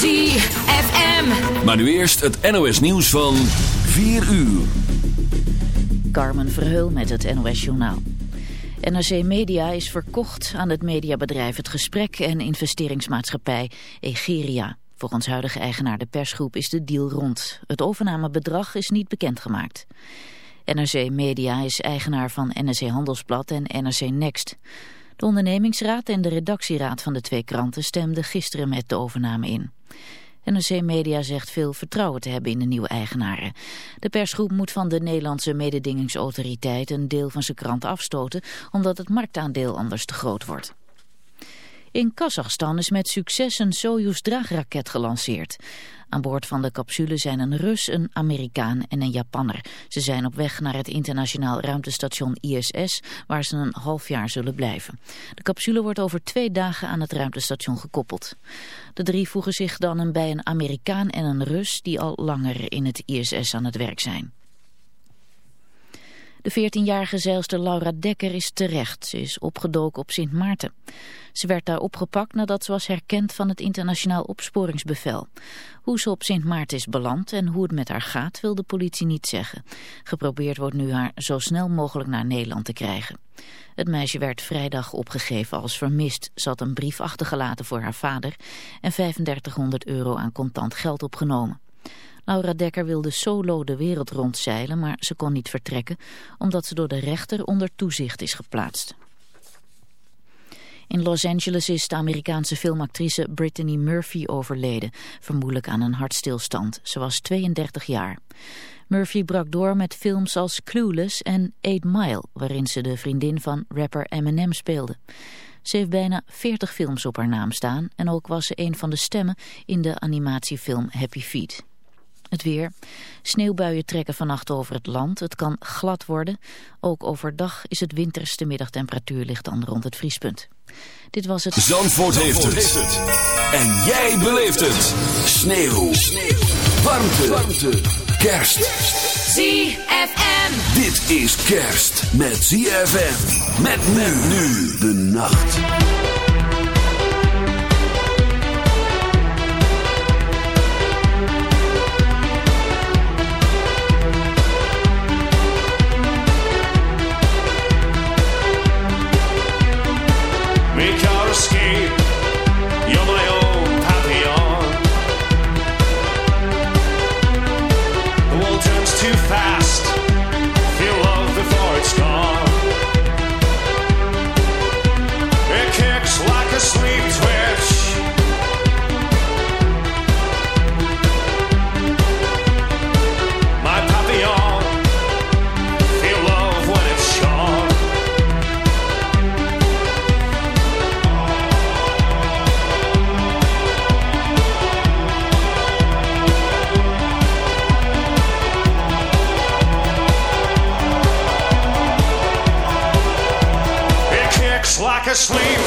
ZFM. Maar nu eerst het NOS nieuws van 4 uur. Carmen Verheul met het NOS Journaal. NRC Media is verkocht aan het mediabedrijf Het Gesprek en investeringsmaatschappij Egeria. Volgens huidige eigenaar de persgroep is de deal rond. Het overnamebedrag is niet bekendgemaakt. NRC Media is eigenaar van NRC Handelsblad en NRC Next. De ondernemingsraad en de redactieraad van de twee kranten stemden gisteren met de overname in. NRC Media zegt veel vertrouwen te hebben in de nieuwe eigenaren. De persgroep moet van de Nederlandse mededingingsautoriteit een deel van zijn krant afstoten, omdat het marktaandeel anders te groot wordt. In Kazachstan is met succes een Soyuz-draagraket gelanceerd. Aan boord van de capsule zijn een Rus, een Amerikaan en een Japanner. Ze zijn op weg naar het internationaal ruimtestation ISS, waar ze een half jaar zullen blijven. De capsule wordt over twee dagen aan het ruimtestation gekoppeld. De drie voegen zich dan bij een Amerikaan en een Rus die al langer in het ISS aan het werk zijn. De 14-jarige zeilster Laura Dekker is terecht. Ze is opgedoken op Sint Maarten. Ze werd daar opgepakt nadat ze was herkend van het internationaal opsporingsbevel. Hoe ze op Sint Maarten is beland en hoe het met haar gaat wil de politie niet zeggen. Geprobeerd wordt nu haar zo snel mogelijk naar Nederland te krijgen. Het meisje werd vrijdag opgegeven als vermist. Ze had een brief achtergelaten voor haar vader en 3500 euro aan contant geld opgenomen. Laura Dekker wilde solo de wereld rondzeilen, maar ze kon niet vertrekken omdat ze door de rechter onder toezicht is geplaatst. In Los Angeles is de Amerikaanse filmactrice Brittany Murphy overleden, vermoedelijk aan een hartstilstand. Ze was 32 jaar. Murphy brak door met films als Clueless en Eight Mile, waarin ze de vriendin van rapper Eminem speelde. Ze heeft bijna 40 films op haar naam staan en ook was ze een van de stemmen in de animatiefilm Happy Feet. Het weer. Sneeuwbuien trekken vannacht over het land. Het kan glad worden. Ook overdag is het winterste middagtemperatuur ligt dan rond het vriespunt. Dit was het... Zandvoort, heeft, het. En jij beleeft het. Sneeuw. Sneeuw. Warmte. Warmte. Kerst. ZFM. Dit is kerst met ZFM. Met men nu de nacht. Like a sleep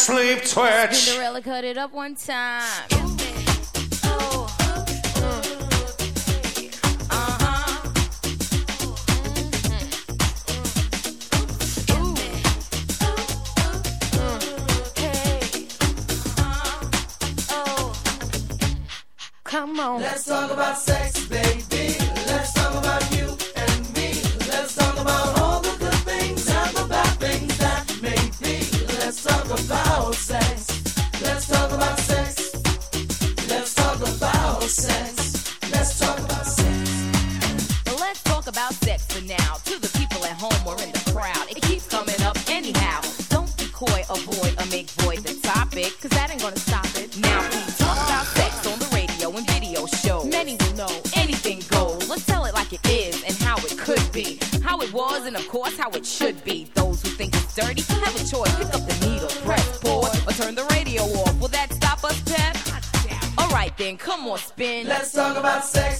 sleep twitch. Cinderella cut it up one time. Come on. Let's talk about sex. success. Come on, spin. Let's talk about sex.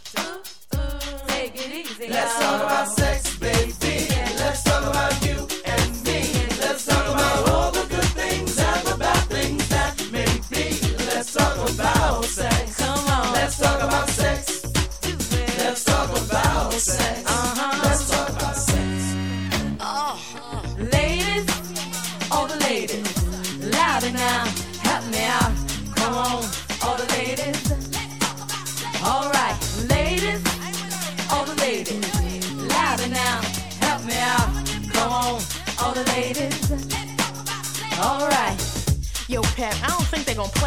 Take it easy. Let's talk about sex, baby.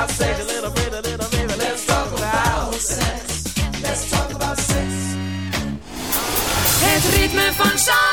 about sex. A little bit, a little bit. Let's talk about sex. Let's talk about sex. Het ritme van Zandvoort.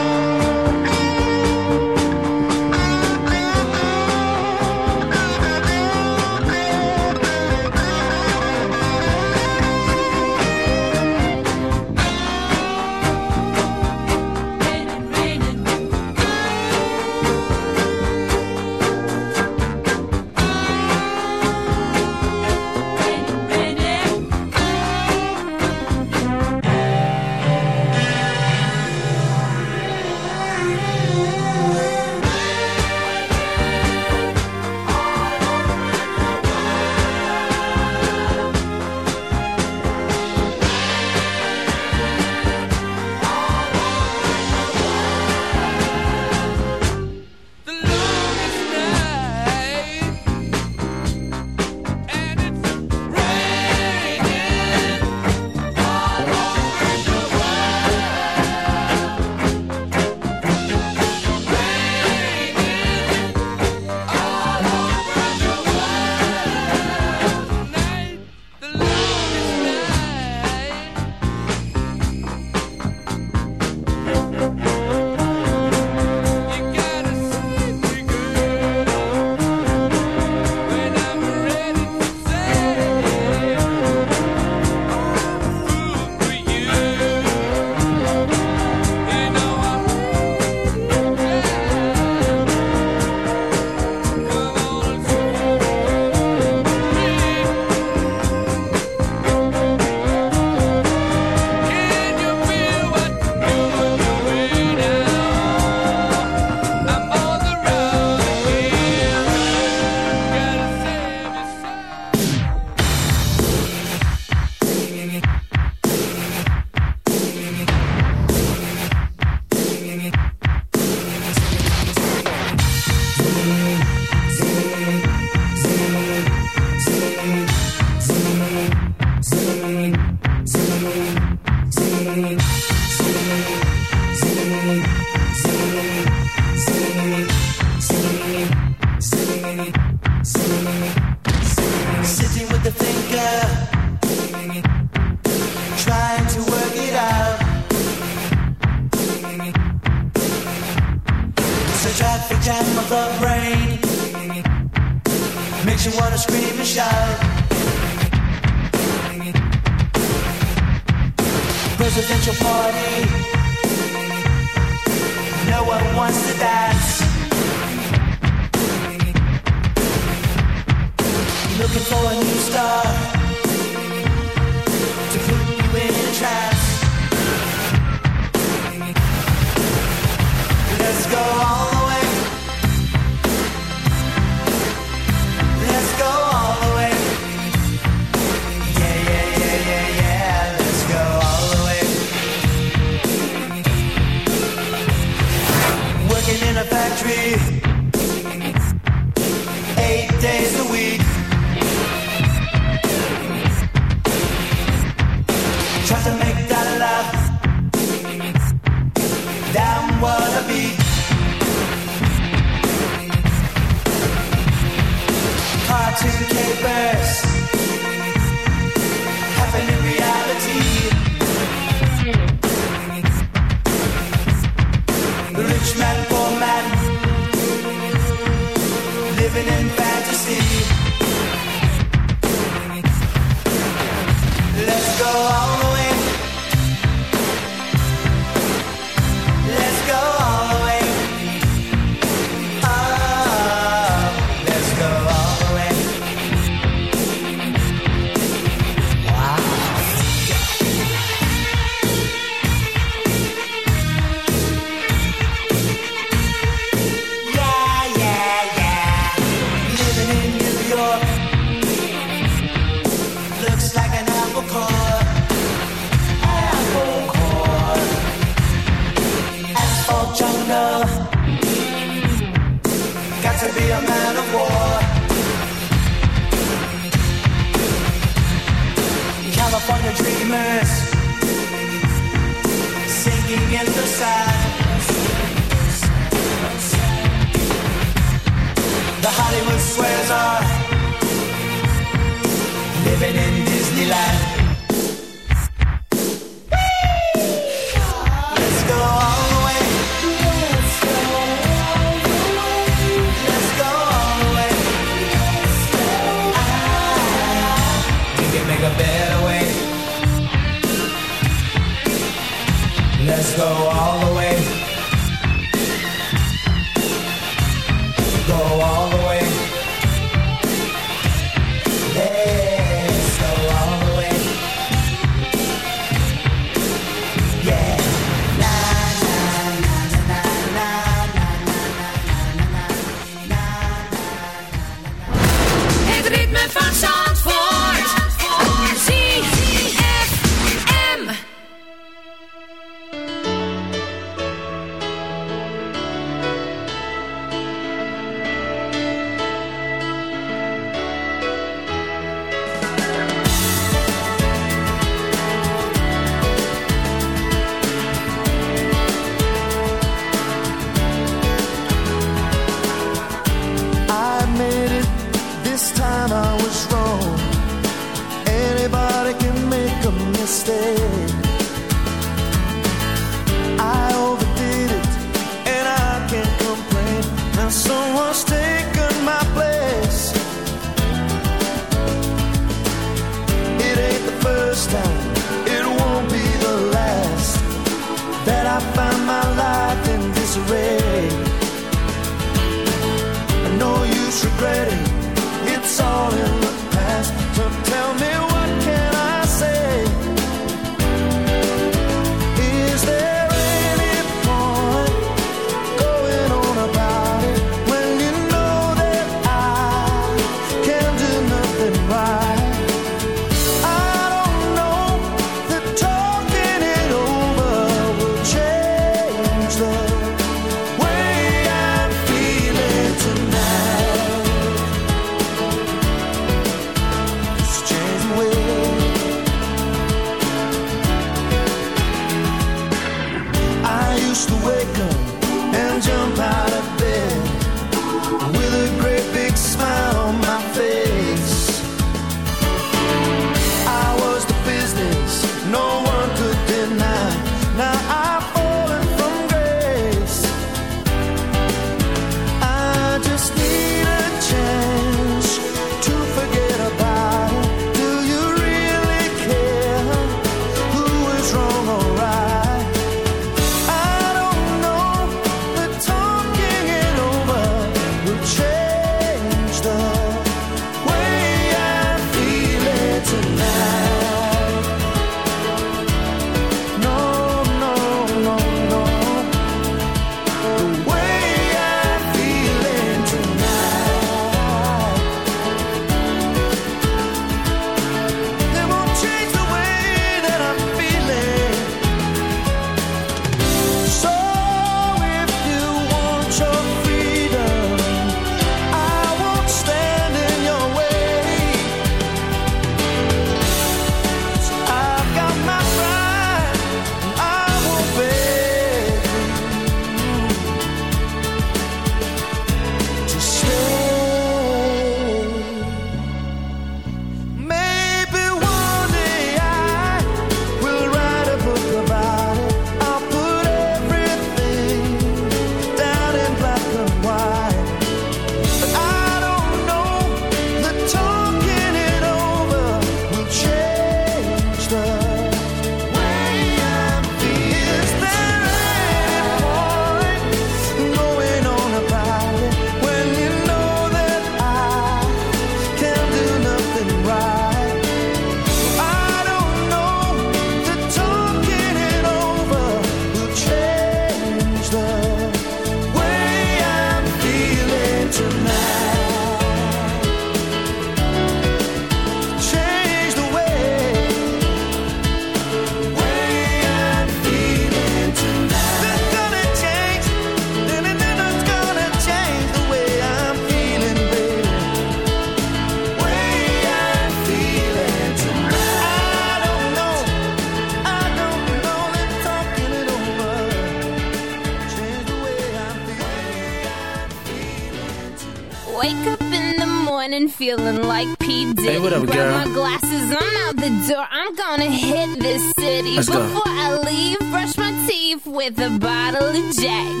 Let's go. Before I leave, brush my teeth with a bottle of Jack.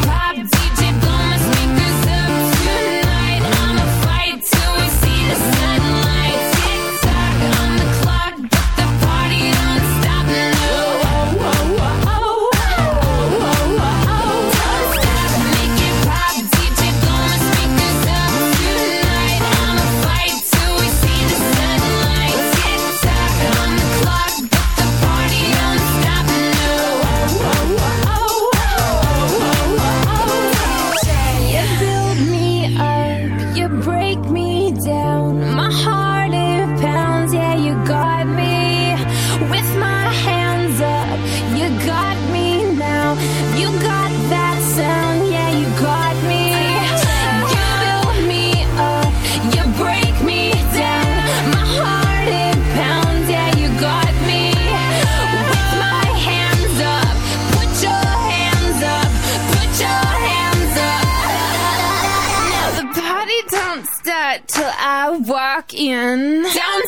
in. Down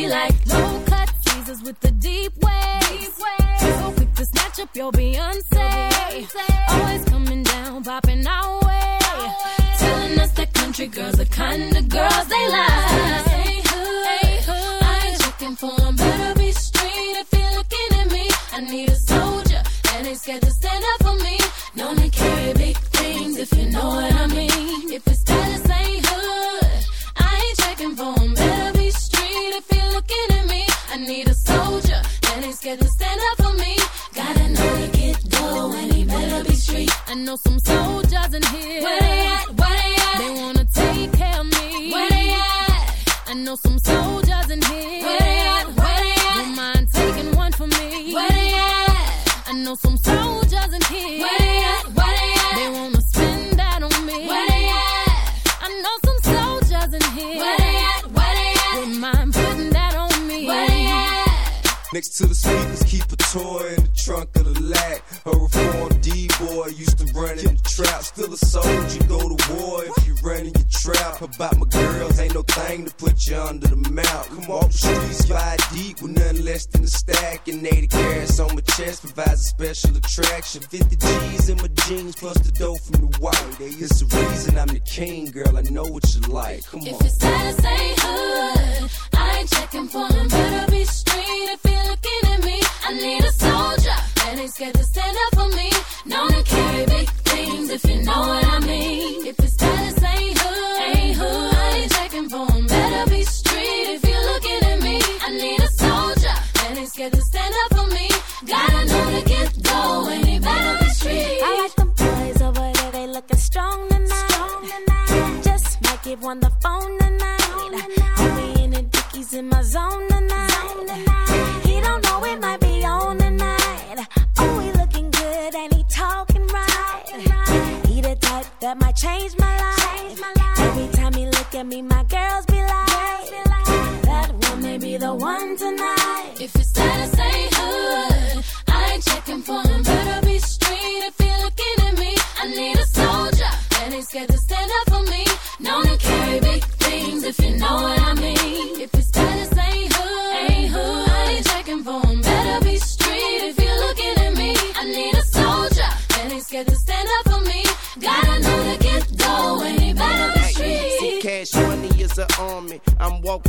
me like low cut teasers with the deep waves. So quick to snatch up your Beyonce. Always coming down, popping our way. Telling us that country girls are kind of girls they like. scared to stand up for me. Gotta know to get dough, and he better be street. I like them boys over there, they looking strong tonight. Strong tonight. Just might give one the phone tonight. tonight. in the dickies in my zone tonight. zone tonight. He don't know it might be on tonight. Oh, he looking good, and he talking right. He the type that might change